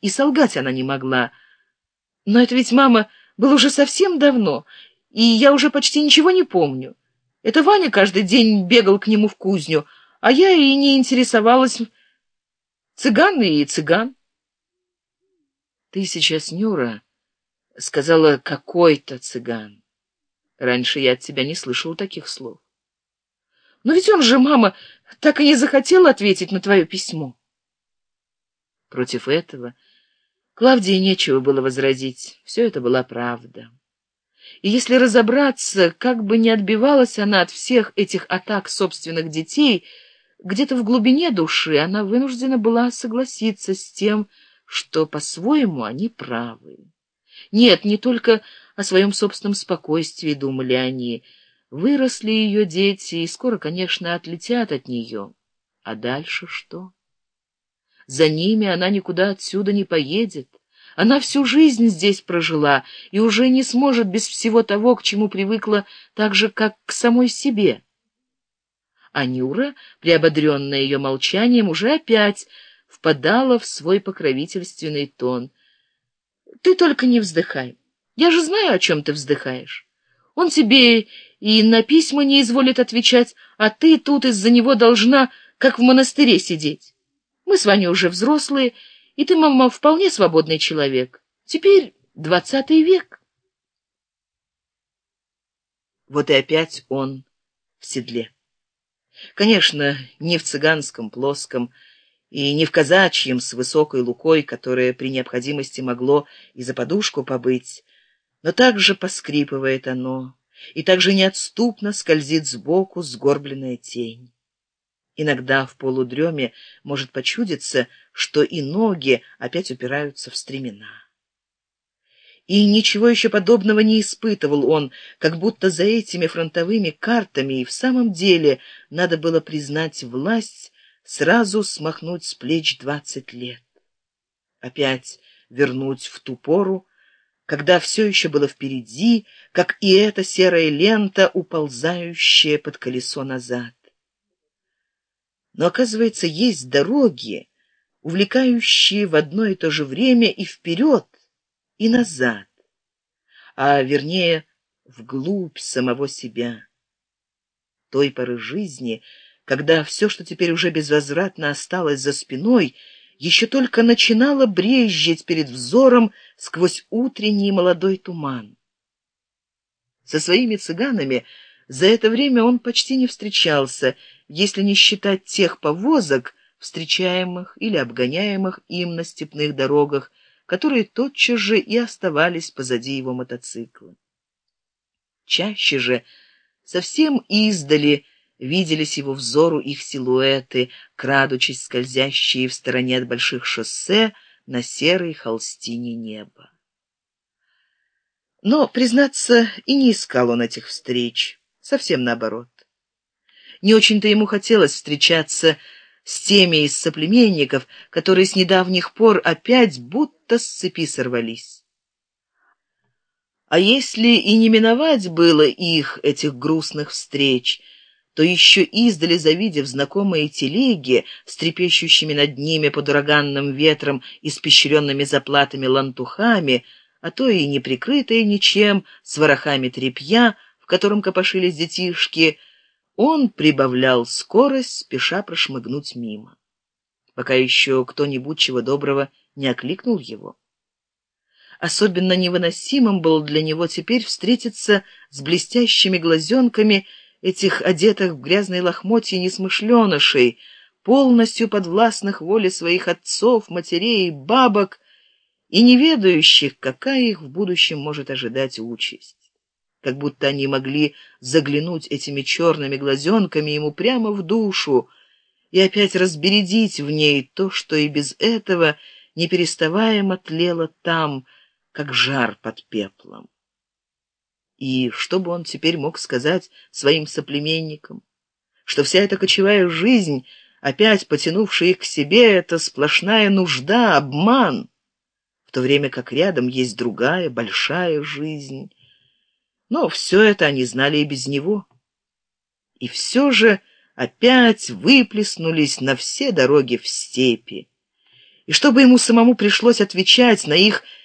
и солгать она не могла. Но это ведь, мама, было уже совсем давно, и я уже почти ничего не помню. Это Ваня каждый день бегал к нему в кузню, а я и не интересовалась. Цыган и цыган. Ты сейчас, Нюра, сказала какой-то цыган. Раньше я от тебя не слышал таких слов. Но ведь он же, мама, так и не захотел ответить на твое письмо. Против этого Клавдии нечего было возразить. Все это была правда. И если разобраться, как бы не отбивалась она от всех этих атак собственных детей, где-то в глубине души она вынуждена была согласиться с тем, что по-своему они правы. Нет, не только о своем собственном спокойствии думали они. Выросли ее дети и скоро, конечно, отлетят от нее. А дальше что? За ними она никуда отсюда не поедет. Она всю жизнь здесь прожила и уже не сможет без всего того, к чему привыкла, так же, как к самой себе. А Нюра, приободренная ее молчанием, уже опять впадала в свой покровительственный тон. «Ты только не вздыхай. Я же знаю, о чем ты вздыхаешь. Он тебе и на письма не изволит отвечать, а ты тут из-за него должна, как в монастыре, сидеть. Мы с вами уже взрослые, и ты, мама, вполне свободный человек. Теперь двадцатый век. Вот и опять он в седле. Конечно, не в цыганском плоском и не в казачьем с высокой лукой, которое при необходимости могло и за подушку побыть, но также поскрипывает оно, и также неотступно скользит сбоку сгорбленная тень. Иногда в полудреме может почудиться, что и ноги опять упираются в стремена. И ничего еще подобного не испытывал он, как будто за этими фронтовыми картами и в самом деле надо было признать власть, сразу смахнуть с плеч двадцать лет. Опять вернуть в ту пору, когда все еще было впереди, как и эта серая лента, уползающая под колесо назад. Но, оказывается, есть дороги, увлекающие в одно и то же время и вперед, и назад, а вернее, вглубь самого себя. Той поры жизни, когда все, что теперь уже безвозвратно осталось за спиной, еще только начинало брезжить перед взором сквозь утренний молодой туман. Со своими цыганами за это время он почти не встречался, если не считать тех повозок, встречаемых или обгоняемых им на степных дорогах, которые тотчас же и оставались позади его мотоцикла. Чаще же, совсем издали, виделись его взору их силуэты, крадучись скользящие в стороне от больших шоссе на серой холстине неба. Но, признаться, и не искал он этих встреч совсем наоборот. Не очень-то ему хотелось встречаться с теми из соплеменников, которые с недавних пор опять будто с цепи сорвались. А если и не миновать было их, этих грустных встреч, то еще издали, завидев знакомые телеги с трепещущими над ними под ураганным ветром испещренными заплатами лантухами, а то и не прикрытые ничем, с ворохами тряпья, котором копошились детишки, он прибавлял скорость, спеша прошмыгнуть мимо, пока еще кто-нибудь чего доброго не окликнул его. Особенно невыносимым было для него теперь встретиться с блестящими глазенками этих одетых в грязные лохмотья несмышленышей, полностью подвластных воле своих отцов, матерей, бабок и не ведающих, какая их в будущем может ожидать участь как будто они могли заглянуть этими черными глазенками ему прямо в душу и опять разбередить в ней то, что и без этого не переставая тлело там, как жар под пеплом. И что бы он теперь мог сказать своим соплеменникам? Что вся эта кочевая жизнь, опять потянувшая их к себе, это сплошная нужда, обман, в то время как рядом есть другая, большая жизнь, но все это они знали и без него. И все же опять выплеснулись на все дороги в степи. и чтобы ему самому пришлось отвечать на их